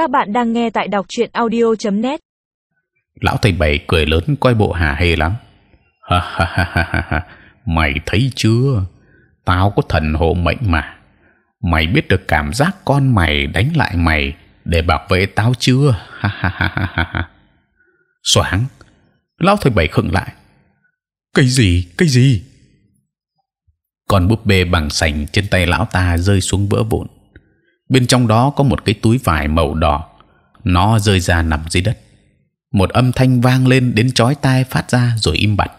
Các bạn đang nghe tại đọc truyện audio.net. Lão thầy bảy cười lớn coi bộ hà hê lắm. Ha ha ha ha ha. Mày thấy chưa? Tao có thần hộ mệnh mà. Mày biết được cảm giác con mày đánh lại mày để bảo vệ tao chưa? Ha ha ha ha ha ha. Soảng. Lão thầy bảy khựng lại. Cái gì? Cái gì? Con búp bê bằng sành trên tay lão ta rơi xuống vỡ vụn. Bên trong đó có một cái túi vải màu đỏ. Nó rơi ra nằm dưới đất. Một âm thanh vang lên đến chói tai phát ra rồi im bặt.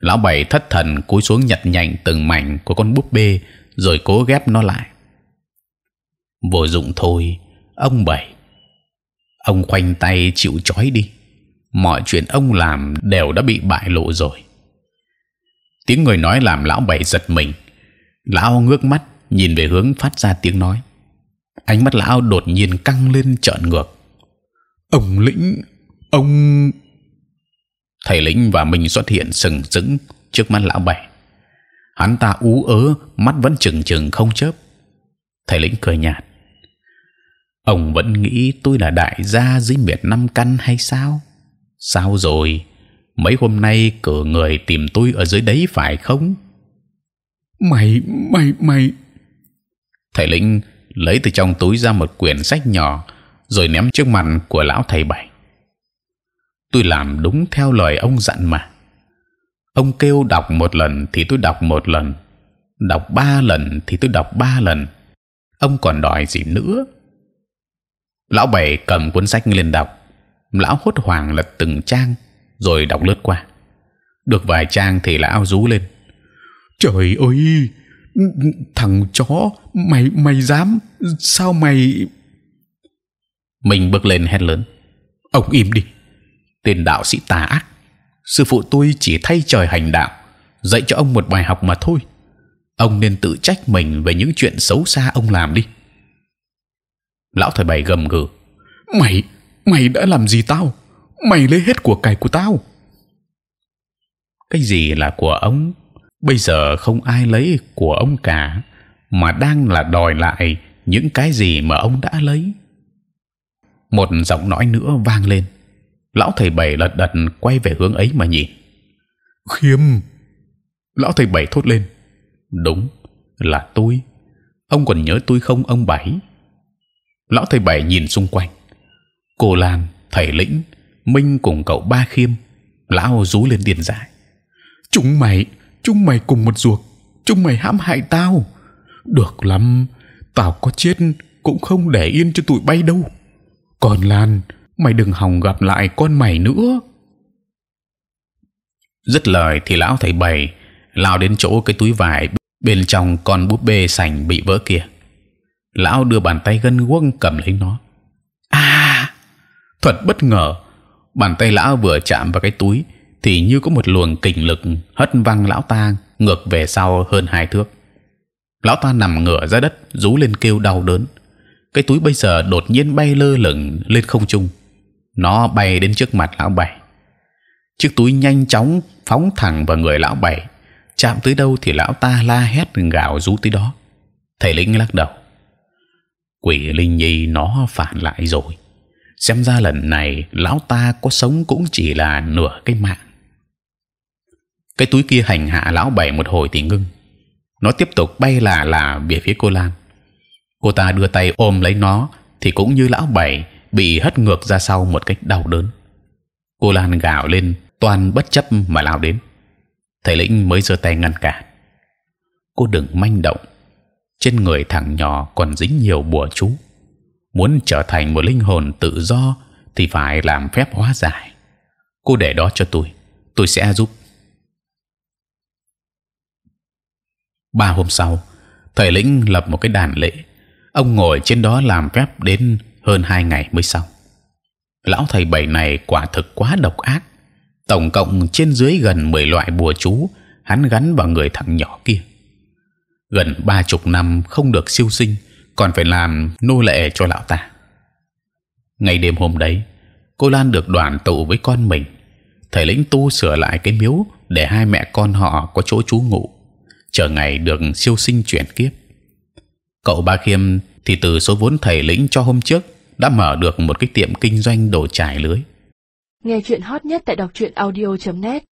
Lão bảy thất thần cúi xuống nhặt nhạnh từng mảnh của con búp bê rồi cố ghép nó lại. Vô dụng thôi, ông bảy. Ông khoanh tay chịu chói đi. Mọi chuyện ông làm đều đã bị bại lộ rồi tiếng người nói làm lão bảy giật mình lão ngước mắt nhìn về hướng phát ra tiếng nói. Ánh mắt lão đột nhiên căng lên trợn ngược. Ông lĩnh ông thầy lĩnh và mình xuất hiện sừng sững trước mắt lão bảy. Hắn ta ú ớ mắt vẫn chừng chừng không chớp. Thầy lĩnh cười nhạt. Ông vẫn nghĩ tôi là đại gia dưới miệt năm căn hay sao? Sao rồi? Mấy hôm nay cử người tìm tôi ở dưới đấy phải không? Mày mày mày thầy lĩnh lấy từ trong túi ra một quyển sách nhỏ rồi ném trước mặt của lão thầy bảy. Tôi làm đúng theo lời ông dặn mà. Ông kêu đọc một lần thì tôi đọc một lần đọc ba lần thì tôi đọc ba lần. Ông còn đòi gì nữa? Lão bảy cầm cuốn sách lên đọc. Lão hốt hoảng lật từng trang rồi đọc lướt qua. Được vài trang thì lão rú lên. Trời ơi, thằng chó, mày mày dám? Sao mày? Mình bước lên hét lớn. Ông im đi, tên đạo sĩ tà ác. Sư phụ tôi chỉ thay trời hành đạo, dạy cho ông một bài học mà thôi. Ông nên tự trách mình về những chuyện xấu xa ông làm đi. Lão thầy bảy gầm gừ. Mày, mày đã làm gì tao? mày lấy hết của cải của tao cái gì là của ông bây giờ không ai lấy của ông cả mà đang là đòi lại những cái gì mà ông đã lấy. Một giọng nói nữa vang lên. Lão thầy bảy lật đật quay về hướng ấy mà nhìn. Khiêm! Lão thầy bảy thốt lên. Đúng là tôi. Ông còn nhớ tôi không ông bảy? Lão thầy bảy nhìn xung quanh. Cô lan thầy lĩnh minh cùng cậu ba khiêm lão rú lên điên dại. Chúng mày chúng mày cùng một ruột. Chúng mày hãm hại tao. Được lắm, tao có chết cũng không để yên cho tụi bay đâu. Còn lan, mày đừng hòng gặp lại con mày nữa. Dứt lời thì lão thầy bảy lao đến chỗ cái túi vải bên trong con búp bê sành bị vỡ kia. Lão đưa bàn tay gân guốc cầm lấy nó. À thật bất ngờ, bàn tay lão vừa chạm vào cái túi thì như có một luồng kình lực hất văng lão ta ngược về sau hơn hai thước. Lão ta nằm ngửa ra đất, rú lên kêu đau đớn. Cái túi bây giờ đột nhiên bay lơ lửng lên không trung. Nó bay đến trước mặt lão bảy. Chiếc túi nhanh chóng phóng thẳng vào người lão bảy. Chạm tới đâu thì lão ta la hét gào rú tới đó. Thầy lĩnh lắc đầu. Quỷ linh nhi, nó phản lại rồi. Xem ra lần này lão ta có sống cũng chỉ là nửa cái mạng cái túi kia hành hạ lão bảy một hồi thì ngưng. Nó tiếp tục bay là là về phía cô lan. Cô ta đưa tay ôm lấy nó thì cũng như lão bảy bị hất ngược ra sau một cách đau đớn. Cô lan gào lên toàn bất chấp mà lao đến. Thầy lĩnh mới giơ tay ngăn cản. Cô đừng manh động. Trên người thằng nhỏ còn dính nhiều bùa chú. Muốn trở thành một linh hồn tự do thì phải làm phép hóa giải. Cô để đó cho tôi, tôi sẽ giúp. Ba hôm sau, thầy lĩnh lập một cái đàn lễ. Ông ngồi trên đó làm phép đến hơn hai ngày mới xong. Lão thầy bảy này quả thực quá độc ác. Tổng cộng trên dưới gần 10 loại bùa chú hắn gắn vào người thằng nhỏ kia. Gần ba chục năm không được siêu sinh còn phải làm nô lệ cho lão ta. Ngày đêm hôm đấy, cô Lan được đoàn tụ với con mình. Thầy lĩnh tu sửa lại cái miếu để hai mẹ con họ có chỗ trú ngụ, chờ ngày được siêu sinh chuyển kiếp. Cậu ba khiêm thì từ số vốn thầy lĩnh cho hôm trước đã mở được một cái tiệm kinh doanh đồ trải lưới Nghe chuyện hot nhất tại đọc truyện audio.net